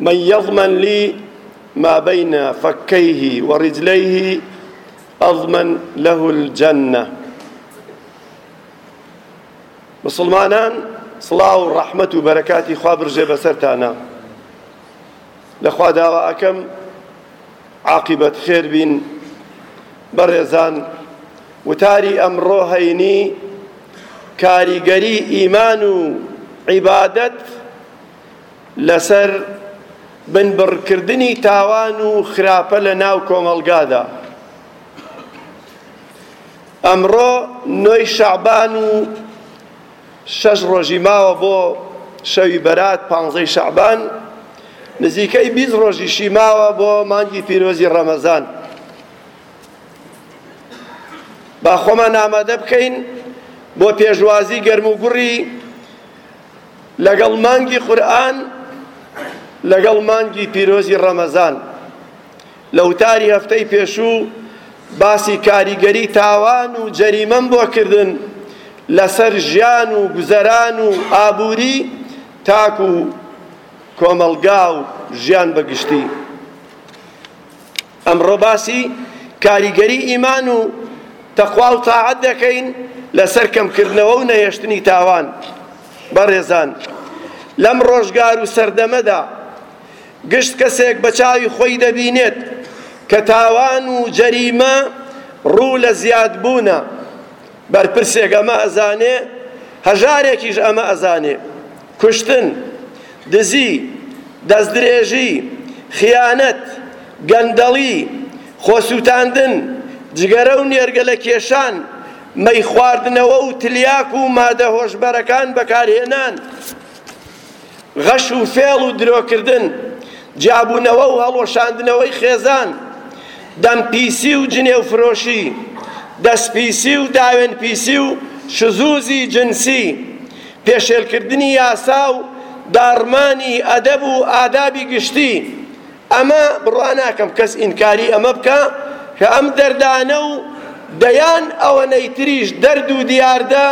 من یضمن لی ما بین فکیه و رجلیه اضمن له الجنە مسلمانان سڵاو و ڕەحمەت و بەرەکاتی خوا برژێ بەسەرتانە لەخوا داوا ئەکەم عاقبەت خێر بین بەڕێزان وتاری ئەمڕۆ هەینی کاریگەری ئیمان و عیبادەت لەسەر بنبڕکردنی تاوان و خراپە لە ناو کۆمەڵگادا. ئەمڕۆ نۆی شەعبان و شەش ڕۆژی ماوە بۆ شەوی بەرات پانزەی شەعبان، نزیکەی بیست ڕۆژیشی ماوە بۆ مانگی پیرۆزی ڕەمەزان. با خۆمان ئامادە بکەین بۆ پێشوازی گەرموگوڕی لەگەڵ مانگی قورئان لەگەڵ مانگی پیرۆزی ڕەمەزان لە وتاری هەفتەی پێشوو باسی کاریگەری تاوان و جەریمەم بۆ کردن لەسەر ژیان و گوزەران و ئابووری تاک و کۆمەڵگا و ژیان بە گشتی ئەمڕۆ باسی کاریگەری ئیمان و تەقوا و تاعەت دەکەین لەسەر کەمکردنەوە و نەهێشتنی تاوان بەڕێزان لەم ڕۆژگار و سەردەمەدا گشت کەسێک بە چاوی خۆی دەبینێت کە تاوان و جەریمە ڕوو لە زیادبوونە بەرپرسێک ئەمە ئەزانێ هەژارێکیش ئەمە ئەزانێ کوشتن، دزی، دەستدرێژی، خیانەت، گەندەڵی، خۆسووتاندن، جگەرە و نێرگەلەکێشان، مەیخواردنەوە و تلیاک و مادە هۆشبەرەکان بەکارهێنان، غەش و فێڵ و درۆکردن، جیابوونەوە و هەڵوەشاندنەوەی خێزان، دەمپیسی و جنێوفرۆشی، دەستپیسی و داوێنپیسی و شزووزی جنسی، پێشێلکردنی یاسا و داڕمانی ئەدەب و ئادابی گشتی، ئەمە بڕوا ناکەم کەس ئینکاری ئەمە بکا کە ئەم دەردانە و دەیان ئەوەنەی تریش دەرد و دیاردە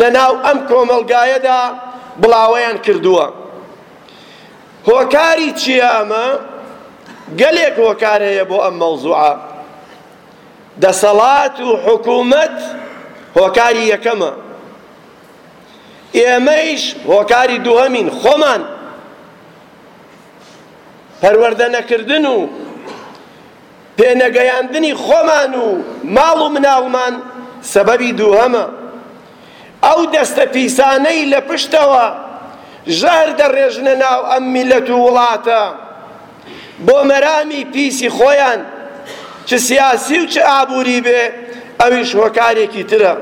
لە ناو ئەم کۆمەڵگایەدا بڵاوەیان کردووە. هۆکاری چییە ئەمە؟ گەلێک هۆکار هەیە بۆ ئەم مەوزوعە. دەسەڵات و حکوومەت هۆکاری یەکەمە. ئێمەیش هۆکاری دووهەمین، خۆمان پەروەردە نەکردن و پێ نەگەیاندنی خۆمان و ماڵ و مناڵمان سەبەبی دووهەمە. ئەو دەستە پیسانەی لە پشتەوە ژەهر دەڕێژنە ناو ئەم میللەت و وڵاتە بۆ مەرامی پیسی خۆیان چ سیاسی و چ ئابووری بێ ئەویش هۆکارێکی ترە.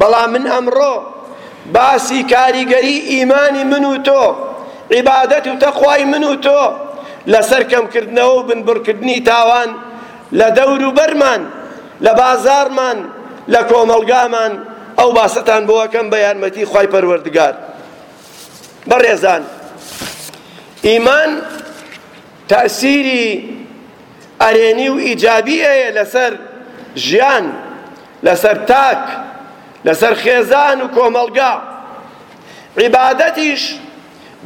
بەڵام من ئەمڕۆ باسی کاریگەری ئیمانی من و تۆ، عیبادەت و تەقوای من و تۆ لەسەر کەمکردنەوە و بنبڕکردنی تاوان لە دەوروبەرمان، لە بازاڕمان، لە کۆمەڵگامان، ئەو باسەتان بۆ ئەکەم بە یارمەتی خوای پەروەردگار. بەڕێزان ئیمان تەئسیری ئەرێنی و ئیجابی هەیە لەسەر ژیان، لەسەر تاک، لەسەر خێزان و کۆمەڵگا. عیبادەتیش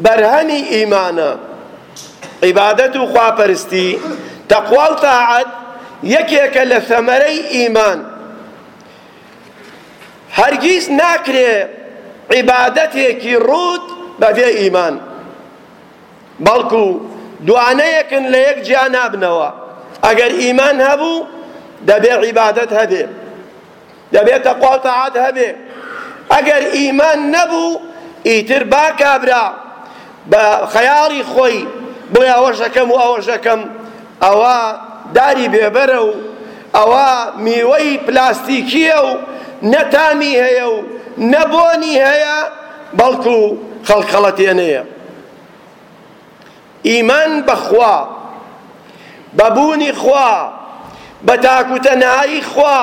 بەرهەمی ئیمانە. عیبادەت و خواپەرستی، تەقوا و تاعەت، یەکێکە لە ثەمەرەی ئیمان. هەرگیز ناکرێ عیبادەتێکی ڕووت بەبێ ئیمان. بەڵکو دوانەیەکن لە یەک جیا نابنەوە ئەگەر ئیمان هەبوو دەبێ عیبادەت هەبێ دەبێ تەقوا و تاعەت هەبێ ئەگەر ئیمان نەبوو ئیتر با کابرا بە خەیاڵی خۆی بڵێ ئەوەشەکەم و ئەوەشەکەم ئەوە داری بێبەرە و ئەوە میوەی پلاستیکییە و نە تامی هەیە و نە بۆنی هەیە بەڵکو خەڵخەڵەتێنەیە. ئیمان بە خوا، بە بوونی خوا، بە تاک و تەنهایی خوا،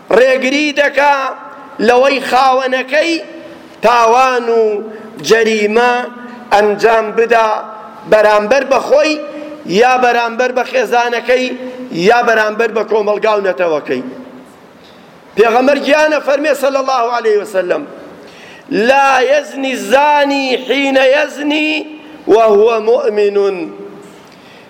ڕێگری دەکا لەوەی خاوەنەکەی تاوان و جەریمە ئەنجام بدا بەرامبەر بە خۆی یا بەرامبەر بە خێزانەکەی یا بەرامبەر بە کۆمەڵگا و نەتەوەکەی پێغەمبەر گیان ئەفەرمێ صلی الله علیه وسلم لا یزنی الزانی حین یزنی وهو مؤمن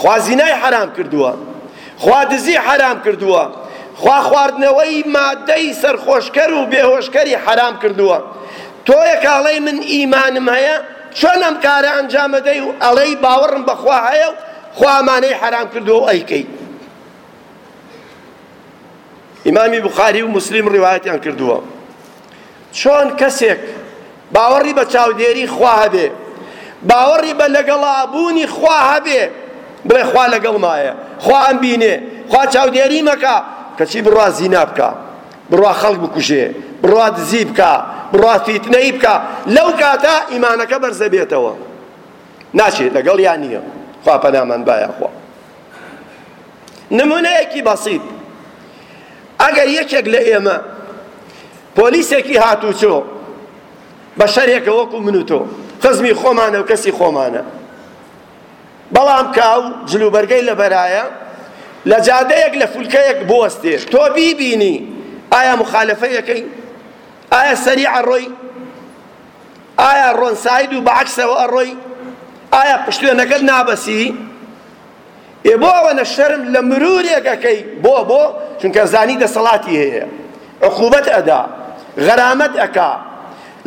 خوا زینای حەرام کردووە، خوا دزی حەرام کردووە، خوا خواردنەوەی مادەی سەرخۆشکەر و بێهۆشکەری حەرام کردووە، تۆیە کە ئەڵێی من ئیمانم هەیە چۆن ئەم کارە ئەنجام ئەدەی و ئەڵێی باوەڕم بە خوا هەیە و خوا ئەمانەی حەرام کردووە و ئەیکەی. ئیمامی بوخاری و موسلیم ڕیوایەتیان کردووە. چۆن کەسێک باوەڕی بە چاودێری خوا هەبێ، باوەڕی بە لەگەڵابوونی خوا هەبێ، بڵێ خوا لەگەڵمایە، خوا ئەمبینێ، خوا چاودێریم ئەکا، کەچی بڕوا زینا بکا، بڕوا خەڵک بکوژێ، بڕوا دزی بکا، بڕوا فیتنەی بکا، لەو کاتە ئیمانەکە بەرزدەبێتەوە. ناچێ، لەگەڵیا نییە. خوا پەنامان با یاخوا. نمونەیەکی بەسیت ئەگەر یەکێک لە ئێمە پۆلیسێکی هاتوچۆ بە شەرێکە وەکو من و تۆ خزمی خۆمانە و کەسی خۆمانە بەڵام کاو جلوبەرگەی لەبەرایە لە جادەیەک لە فولکەیەک بوەستێ تۆ بیبینی ئایا مخالفەیەکەی ئایا سەری ئەڕۆی ئایا ڕۆنساید و بەعکسەوە ئەڕۆی ئایا پشتێنەکەت نابەسی ئێ بۆ ئەوەنە شەرم لە مرورێک ئەکەی بۆ بۆ چونکە زانی دەسەڵاتی هەیە عقوبەت ئەدا غەرامەت ئەکا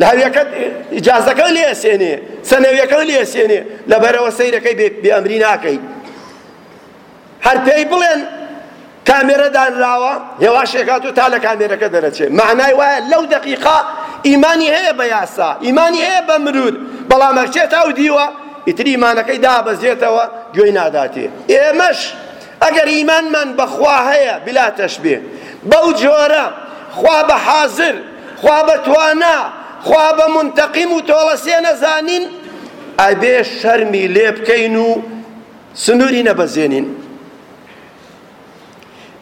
لە هەویەکەت ئیجازەکە لێ ئەسێنێ سەنەویەکە لێ ئەسێنێ لەبەرەوە سەیرەکەی بێ ئەمری ناکەی هەر پێی بڵێن کامێرە دانراوە هێواشێک هاتوو تا لە کامێرەکە دەرەچێ معنای وایە لەو دەقیقا ئیمانی هەیە بە یاسا ئیمانی هەیە بە مرور بەڵام ئەچێت ئەو دیوە ئیتر ئیمانەکەی دابەزێتەوە گوێی ناداتێ ئێمەش ئەگەر ئیمانمان بەخوا هەیە بلا تەشبێ بەو جۆرە خوا بە حازر خوا بە توانا خوا بە منتەقیم و تۆڵەسێ نەزانین ئەبێ شەرمی لێ بکەین و سنووری نەبەزێنین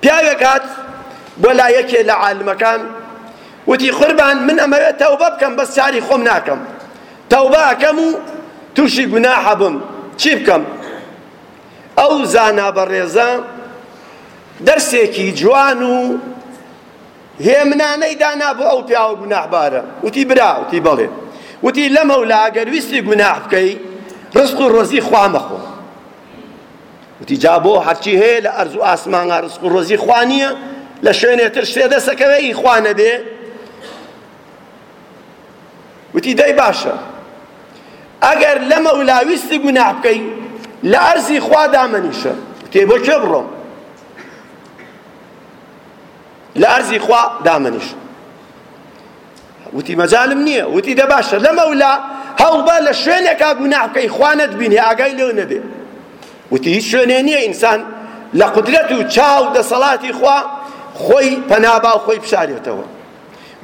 پیاوێک هات بۆ لا یەکێ لە عالمەکان وتی قوربان من ئەمەوێت تەوبە بکەم بەس چاری خۆم ناکەم تەوبە ئەکەم و تووشی گوناحە بم چی بکەم ئەو زانا بەڕێزە دەرسێکی جوان و هێمنانەی دانا بۆ ئەو پیاوە گوناحبارە وتی برا وتی بەڵێ وتی لەمەولا گەر ویستی گوناح بکەی ڕزق و ڕۆزی خوا مەخۆ وتی جا بۆ هەرچی هەیە لە ئەرز و ئاسمانە ڕزق و ڕۆزی خوا نییە لە شوێنێ تر شتێ دەسەکەوێ ئی خوا نەبێ وتی دەی باشە ئەگەر لە مەولاویستی گوناح بکەی لە ئەرزی خوا دامەنیشە وتی بۆ کوێ بڕۆم لە ئەرزی خوا دامەنیشە وتی مەجالم نییە وتی دە باشە لەمەولا هەوڵبە لە شوێنێکا گوناح بکەی خوا نەتبینێ ئاگای لێو نەبێ وتی هیچ شوێنێ نییە ئینسان لە قودرەت و چاو دەسەڵاتی خوا خۆی پەنابا و خۆی بشارێتەوە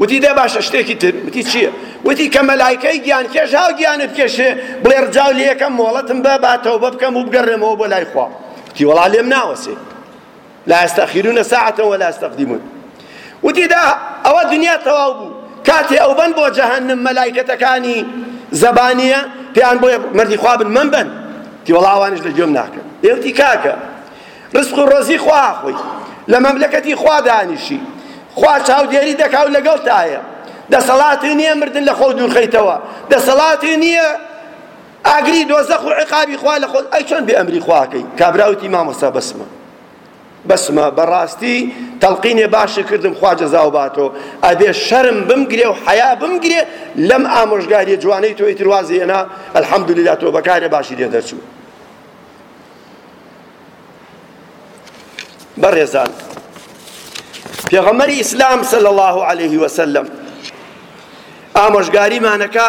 وتی دە باشە شتێکی تر وتی چییە وتی کە مەلایکەی گیان کێش هاو گیانە بکێشێ بڵێ ڕجاو لە یەکەم مۆڵەتم بە با تەوبە بکەم و بگەڕێمەوە بۆ لای خوا وتی وەڵا لێم ناوەسێ لا یستەخیرون ساعەتە ولا یستەقدیمون وتیدا ئەوە دنیا تەواو بوو کاتێ ئەو بەن بۆ جەهەنم مەلایکەتەکانی زەبانیە پێیان بۆیە مردی خوا بن من بن تی وەڵا ئەوانش لە گوێم ناکەن ئێوتی کاکە ڕزق و ڕۆزی خوا خۆی لە مەملەکەتی خوا دانیشی خوا چاودێری دەکا و لەگەڵ تایە دەسەڵاتی نییە مردن لە خۆ دوورخەیتەوە دەسەڵاتی نییە ئاگری دۆزەخ و عقابی خوا لە خۆت ئەی چۆن بێ ئەمری خوا ئەکەی کابرا وتی مامۆستا بەسمە بەسمە بەڕاستی تەڵقینێ باشی کردم خوا جەزاو باتۆ ئەبێ شەرم بمگرێ و حەیا بمگرێ لەم ئامۆژگاریە جوانەی تۆی تروازی هێنا الحەمدللە تۆ بەکارێ باشی لێ دەرچوو بەڕێزان پێغەمەری ئیسلام صلی الله عليه وسلم ئامۆژگاریمانەکە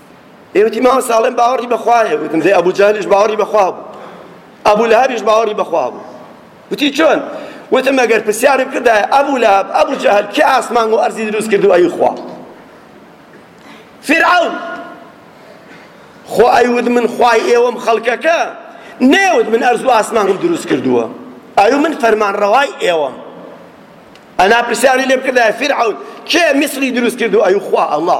ئێ وتی مامە ساڵێن باوەڕی بەخوا هەیە وتم دەی ئەبوو جەهلیش باوەڕی بەخوا بوو ئەبوو لەهەبیش باوەڕی بەخوا بوو وتی چۆن وتم ئەگەر پرسیارم کردایە ئەبوو لەهەب ئەبوو جەهل کێ ئاسمان و ئەرزی دروست کرد و ئەی خوا فرعون خۆ ئەیوت من خوای ئێوەم خەڵکەکە نێوت من ئەرز و ئاسمانم دروست کردووە ئەو من فەرمان ڕەوای ئێوەم ئەنا پرسیاری لێ بکردایە فرعون کێ میسری دروست کردو ئەی خوا ئەڵڵا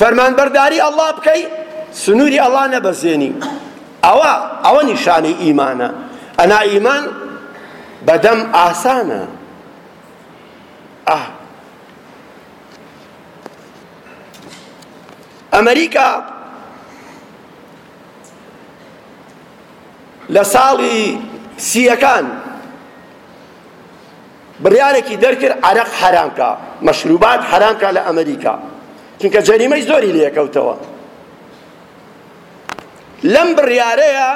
فەرمانبەرداری اللە بکەی سنوری اللە نەبەزێنی ئەوە ئەوە نیشانەی ئیمانە ئەنا ئیمان بەدەم ئاسانە ئاه ئەمریکا لە ساڵی سیەکان بڕیارێکی دەرکرد عەرەق حەرام کا مەشروبات حەرام کا لە ئەمریکا چونکە جەریمەی زۆری لێ کەوتەوە لەم بڕیارەیە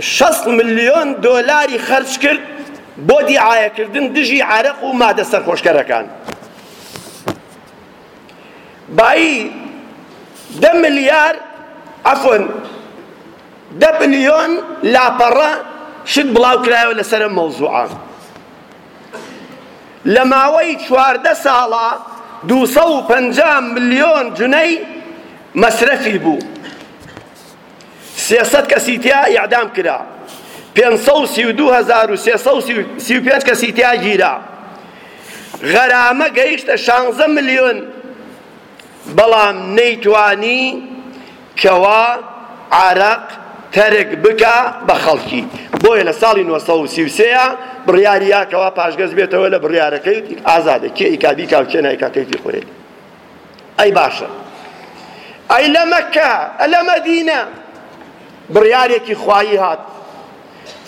60 ملیۆن دۆلاری خەرج کرد بۆ دیعایەکردن دژی عرق و مادە سەرخۆشکەرەکان بایی دە ملیار عفۆن دە ملیۆن لاپەڕە شت بڵاوکرایەوە لەسەر ئەم مەوزوعە. لە ماوەی چواردە ساڵا دوو سەد و پەنجا ملیۆن جنەی مەسرەفی بوو. سێ سەد کەسی تیا ئیعدام کرا. پێنج سەد و سی و دوو هەزار و سێ سەد و سی و پێنج کەسی تیا گیرا. غەرامە گەیشتە شانزە ملیۆن بەڵام نەیتوانی کوا عەرەق تەرک بکا بە خەڵکی بۆیە لە ساڵی نۆ سەد و سی و سێ بڕیاری یا کەوا پاشگەز بێتەوە لە بڕیارەکەی وتی ئازادە کێ ئیکا بیکا و کێ نایکا کەیفی خۆێ ئەی باشە ئەی لە مەکە لە مەدینە بڕیارێکی خوایی هات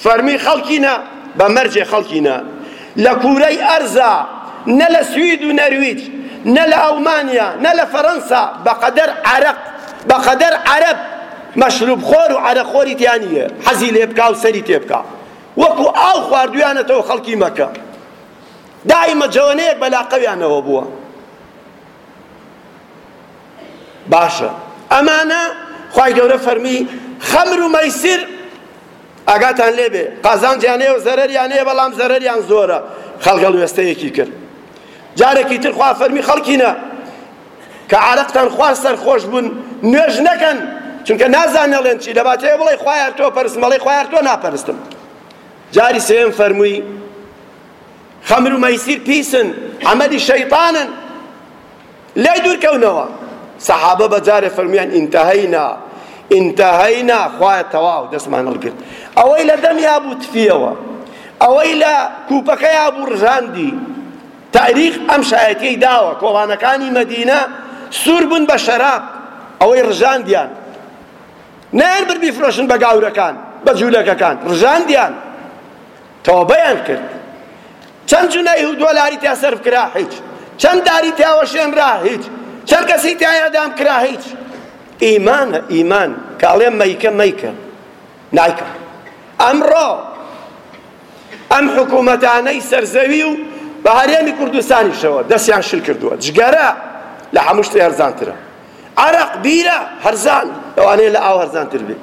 فەرمی خەڵکی نە بە مەرجێ خەڵکی نە لە کورەی ئەرزا نە لە سوید و نەرویج نە لە ئەڵمانیا نە لە فەرەنسا بەقەدەر عەرەق بەقەدەر عەرەب مەشروب خۆر و عەرەق خۆری تیانیە حەزی لێ بکا و سەری تێ بکا وەکو ئاو خواردویانەتەوە خەڵکی مەکە دائیمە جەوەنەیەک بەلاقەویانەوە بووە باشە ئەمانە خوای گەورە فەرمی خەمر و مەیسر ئاگاتان لێبێ قازانجیان هەیە و زەرەریان هەیە بەڵام زەرەریان زۆرە خەڵگەڵ وێستەیەکی کرد جارێکی تر خوا فەرمی خەڵکینە کە عارەقتان خوان سەرخۆش بوون نوێژ نەکەن چونکە نازانەڵێن چی دەباتەیە بڵێ خوایان تۆ پەرستم بەڵێ خوایان تۆ ناپەرستم جاری سێم فەرمووی خەمر و مەیسیر پیسن عەمەلی شەیطانن لێی دوورکەونەوە سەحابە بە جارێ فەرمویان ئینتەهەینا ئینتەهەینا خوایە تەواو دەستمان هەڵگرت ئەوەی لە دەمیا بوو تفیەوە ئەوەی لە کوپەکەیا بوو ڕژاندی تاریخ ئەم شایەتیەی داوە کۆڵانەکانی مەدینە سوور بوون بە شەراب ئەوەی ڕژاندیان نەیان برد بیفرۆشن بە گاورەکان بە جوولەکەکان ڕژاندیان تۆبەیان کرد چەند جنەیه و دۆلاری تیا سەرف کرا هیچ چەند داری تیا وەشێنرا هیچ چەند کەسی تیا ئێدام کرا هیچ ئیمانە ئیمان کە ئەڵێ مەیکە مەیکە نایکە ئەمڕۆ ئەم حکوومەتانەی سەرزەوی و بە هەرێمی کوردستانیشەوە دەستیان شل کردووە جگەرە لە هەموو شتێ هەرزانترە عەرەق بیرە هەرزان لەوانەیە لە ئاو هەرزانتر بێت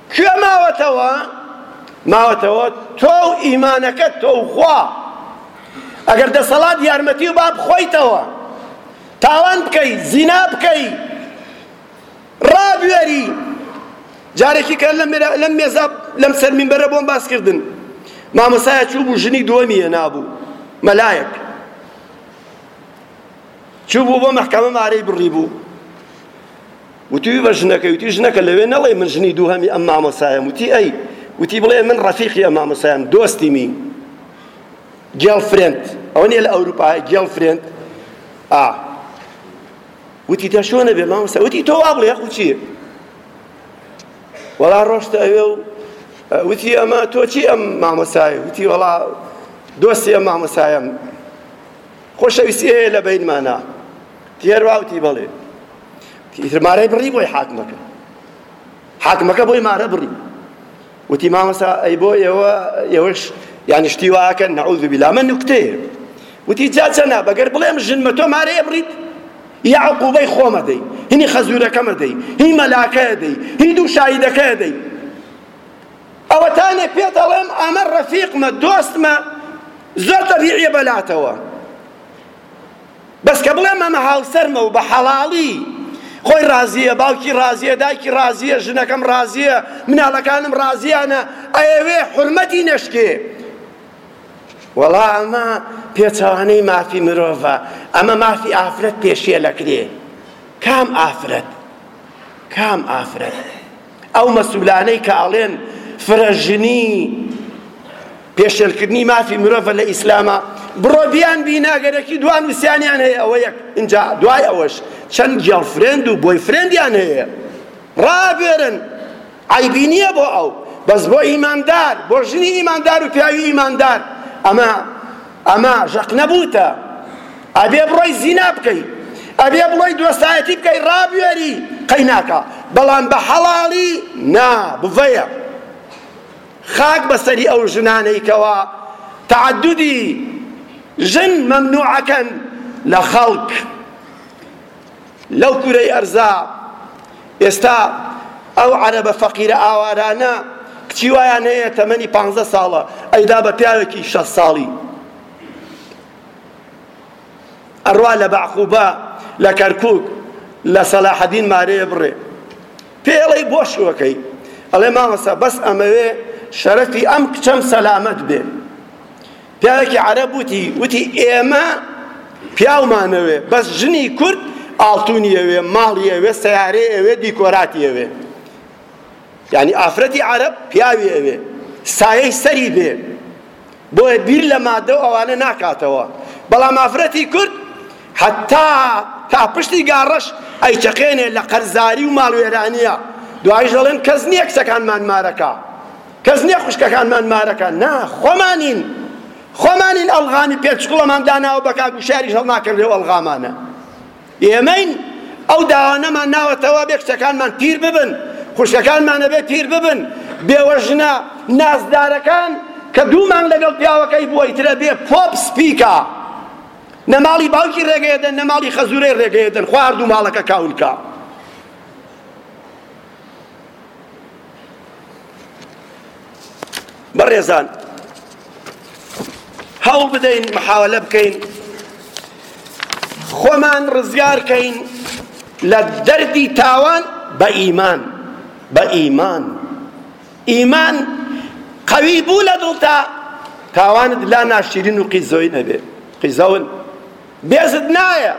کوێ ماوەتەوە؟ ماوەتەوە تۆ و ئیمانەکەت تۆ و خوا. ئەگەر دەسەڵات یارمەتی و با بخۆیتەوە، تاوان بکەی، زینا بکەی، ڕابوێری. جارێکی کە لەم مێرا- لەم مێزا لەم سەر مینبەرە بۆم باس کردن، مامۆستایە چووبوو ژنی دووەمی هێنابوو، مەلایەک. چووبوو بۆ مەحکەمە مارەی بڕیبوو. وتی بە ژنەکەی وتی ژنەکە لەوێ نەڵێ من ژنی دووهەمی ئەم مامۆسایەم وتی ئەی وتی بڵێ من ڕەفیقی ئەم مامۆسایەم دۆستیمی گێڵ فرێند ئەوە نیە لە ئەوروپا گێڵ فرێند ئا وتی دا شۆنە بێ مامۆستا وتی تۆ وا بڵێ خو چی وەڵا ڕۆشتە ئەوێ و وتی ئەمە تۆ چی ئەم مامۆسایە وتی وەڵا دۆستی ئەم مامۆسایەم خۆشەویستی هەیە لە بەینمانا تێروا وتی بەڵێ وتی ئیتر مارەی بڕی بۆی حاکمەکە حاکمەکە بۆی مارە بڕی وتی مامەسا ئەی بۆ ئێوە ئێوەش یعنی شتی واکەن نعوذ بالله من نکتەیە وتی جا چەنا بەگەر بڵێم ژنمە تۆ مارەیە بڕیت یا عقوبەی خۆمە دەی هینی خەزورەکەمە دەی هی مەلاکەیە دەی هی دوو شاهیدەکەیە دەی ئەوەتانێ پێ دەڵێم ئەمە ڕەفیقمە دۆستمە زۆر تەبیعیە بەلاتەوە بەس کە بڵێ مەمە هاوسەرمە و بە حەڵاڵی خۆی ڕازیە باوکی ڕازیە دایکی ڕازیە ژنەکەم ڕازیە مناڵەکانم ڕازیانە ئەیەوێ حرمەتی نەشکێ وەڵا ئەمە پێچەوانەی مافی مرۆڤە ئەمە مافی ئافرەت پێشێ لەکرێ کام ئافرەت کام ئافرەت ئەو مەسولانەی کە ئەڵێن فرە ژنی پێشێلکردنی مافی مرۆڤە لە ئیسلامە بڕۆ بیان بینا گەرەکی دو نووسیانیان هەیە ئەوە یەک ئینجا دوای ئەوەش چەند گێڵفرێند و بۆی فرێندیان هەیە ڕابێرن عیبی نییە بۆ ئەو بەس بۆ ئیماندار بۆ ژنی ئیماندار و پیاوی ئیماندار ئەمە ئەمە ژەق نەبووتە؟ ئەبێ بڵێی زینا بکەی، ئەبێ بڵێی دۆستایەتی بکەی ڕابوێری قەیناکە، بەڵام بە حەڵاڵی نا، بڤەیە. خاک بەسەری ئەو ژنانەی کەوا تەعەدودی ژن مەمنوعەکەن لە خەڵک. لەو کورەی ئەرزا ئێستا ئەو عەرەبە فەقیرە ئاوارانە کچی وایان هەیە تەمەنی پانزە ساڵە ئەیدا بە پیاوێکی شەست ساڵی ئەڕوا لە بەعقوبە لە کەرکوک لە سەلاحەدین مارەیە بڕێ پێڵەی بۆ شوەکەی ئەڵێ مامەسە بەس ئەمەوێ شەرەفی ئەم کچەم سەلامەت بێ پیاوێکی عەرەب وتی وتی ئێمە پیاومانەوێ بەس ژنی کورد ئاڵتونی ئەوێ ماڵی ئەوێ سیارەی ئەوێ دیکۆراتی ئەوێ یعنی ئافرەتی عەرەب پیاوی ئەوێ سایەی سەری بێ بۆیە بیر لە مادە و ئەوانە ناکاتەوە بەڵام ئافرەتی کورد حتا تا پشتی گاڕەش ئەیچەقێنێ لە قەرزاری و ماڵوێرانیە دوایش دەڵێن کەس نییە کچەکانمان مارەکە کەس نیە خوشکەکانمان مارەکان نا خۆمانین خۆمانین ئەڵغامی پێچکوڵەمان داناوە بە کاک وشاریش هەڵناکەن لەو ئەڵغامانە ئێمەین ئەو داوانەمان ناوەتەوە بێ کچەکانمان پیر ببن خوشکەکانمان ئەبێ پیر ببن بێوە ژنە نازدارەکان کە دوو مانگ لەگەڵ پیاوەکەی بووە ئیتر ئەبێ پۆپ سپیکە نە ماڵی باوکی ڕێگەیەدەن نە ماڵی خەزورەی ڕێگەیەدەن خوا هەردوو ماڵەکە کاولکە بەڕێزان هەوڵ بدەین محاولە بکەین خۆمان ڕزگارکەین لە دەردی تاوان بە ئیمان بە ئیمان ئیمان قەوی بوو لە دڵتا تاوانت لا ناشیرین و قیزۆی نەبێ قیزەون بێزت نایە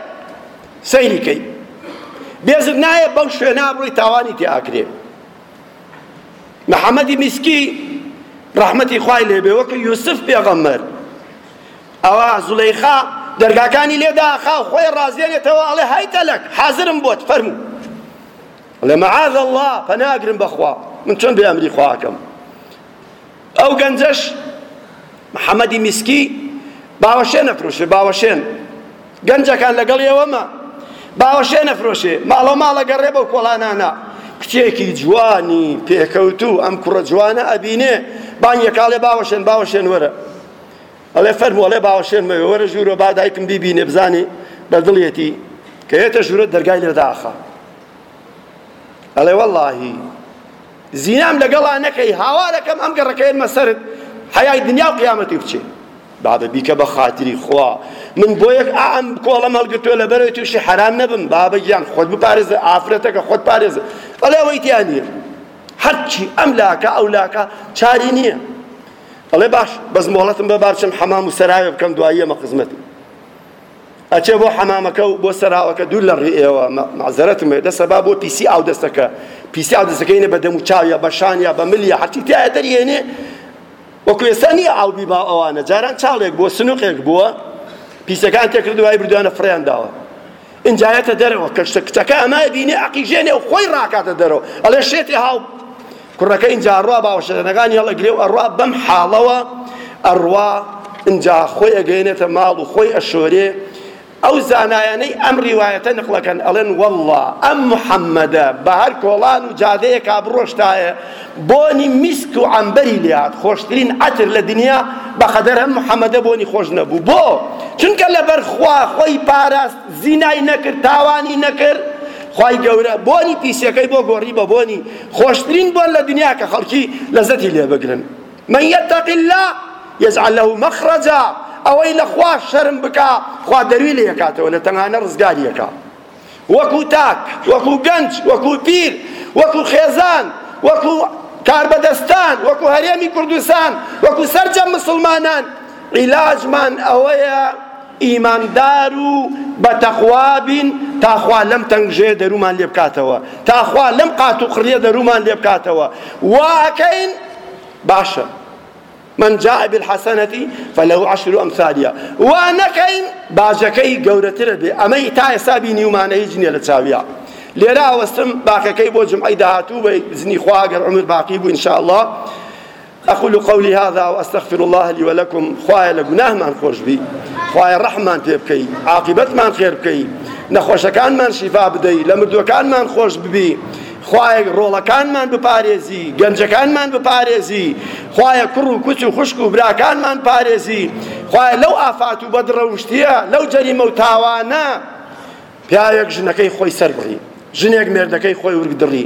سەیریکەی بێزت نایە بەو شوێنە بڕۆی تاوانی تێ ئاکرێ محمدی میسکی ڕەحمەتی خوای لێبێ وەکو یوسف پێغەمبەر ئەوە زولەیخا دەرگاکانی لێ داخا و خۆی ڕازێنێتەوە ئەڵێ هایتە لەک حازرم بۆت فەرموو ئەڵێ مەعاذ الله پەناگرم بەخوا من چۆن بێ ئەمری خواکەم ئەو گەنجەش محەمەدی میسکی باوەشێن ئەفرۆشێ باوەشێن گەنجەکان لەگەڵ ئێوەمە باوەشێن ئەفرۆشێ ماڵە ماڵە گەڕێ بەو کۆڵانانە کچێکی جوانی پێکەوتوو ئەم کوڕە جوانە ئەبینێ بانگێکاڵێ باوەشێن باوەشێن وەرە ئەڵێ فەرموو ئەڵێ باوەشێن مەوێ وەرە ژوورۆ با دایکم بیبینێ بزانێ بە دڵێتی کە یێتە ژوورە دەرگای لێ داخە ئەڵێ وەڵڵاهی زینام لەگەڵا نەکەی هاوارەکەم ئەم گەڕەکە یەنمە سەرت حەیای دنیا و قیامەتی بچێ بابە بیکە بە خاتری خوا من بۆ یەک ئەم کۆڵە مەڵگرتووە لە بەرەوەی تووشی حەرام نەبم بابە گیان خۆت بپارێزە ئافرەتەکە خۆت پارێزە بەڵێ ئەوەی تیا نییە هەرچی ئەم لاکە ئەو لاکە چاری نییە بەڵێ باش بەس مۆڵەتم بە بابچم حەمام و سەراوێ بکەم دواییەمە خزمەتی ئەچێ بۆ حەمامەکە و بۆ سەراوەکە دوور لە ڕێ ئێوە مەعزەرەتم بێ دەسە با بۆ پیسی ئاو دەستەکە پیسی ئاو دەستەکە هینە بە دەم و چاو یا بە شان یا بە مل یا هەرچی تایە دەریێنێ وەکو ئێستا نییە ئاو بی با ئەوانە جاران چاڵێک بۆ سنوقێک بووە پیسەکان تێکرد وای بردوانە فڕیان داوە ئینجایەتە دەرەوە کەشتە کچەکە ئەمای بینێ ئەقیژێنێ و خۆی ڕاکاتە دەرەوە ئەڵێ شێتی هاو کوڕەکە ئینجا ئەڕوا باوەشێرەنەکانی هەڵەگرێ و ئەڕوا بەم حاڵەوە ئەڕوا ئینجا خۆی ئەگەینێتە ماڵ و خۆی ئەشۆرێ ئەو زانایانەی ئەم ڕیوایەتە نقڵەکەن ئەڵێن والله ئەم محەممەدە بە هەر کۆڵان و جادەیەکا بڕۆشتایە بۆنی میسک و عەمبەری لێهات خۆشترین عەتر لە دنیا بەقەدەر ئەم محەممەدە بۆنی خۆش نەبوو بۆ چونکە لەبەر خوا خۆی پاراست زینای نەکرد تاوانی نەکرد خی گەورە بۆنی پیسەکەی بۆ گۆڕی بە بۆنی خۆشترین بۆن لە دنیا کە خەڵکی لەزەتی لێ بگرن من یتق اللە یجعل له مخرجا ئەوەی لە خوا شەرم بکا خوا دەروی لێ ئەکاتەوە لە تەنگانە ڕزگاری ئەکا وەکو تاک وەکو گەنج وەکو پیر وەکو خێزان وەکو کاربەدەستان وەکو هەرێمی کوردستان وەکو سەرجەم مسلمانان عیلاجمان ئەوەیە ئیماندار و بە تەقوا بین تا خوا لەم تەنگژەیە دەرومان لێ بکاتەوە تا خوا لەم قات و قڕیە دەرومان لێ بکاتەوە وا ئەکەین باشە من جاء بالحسنەتی فله عشر امثالها وا نەکەین باجەکەی گەورەترە بێ ئەمەی تا ئێستا بینیومانە هیچ نییە لە چاویا لێرە ئاوەستم باقەکەی بۆ جمعەی داهاتوو بە زنی خوا گەر عمر باقی بوو ان شاء الله اقول قولی هذا واستغفر الله لي ولكم خوایە لە گوناهمان خۆشبی خوایە ڕەحممان پێ بکەی عاقبەتمان خێر بکەی نەخۆشەکانمان شیفا بدەی لە مردوەکانمان خۆش ببی خوایە ڕۆڵەکانمان بپارێزی گەنجەکانمان بپارێزی خوایە کوڕ و کوچ و خوشک و براکانمان پارێزی خوایە لەو ئافات و بەدڕەوشتیە لەو جەریمە و تاوانە پیاوێک ژنەکەی خۆی سەربڕی ژنێک مێردەکەی خۆی ورگدڕی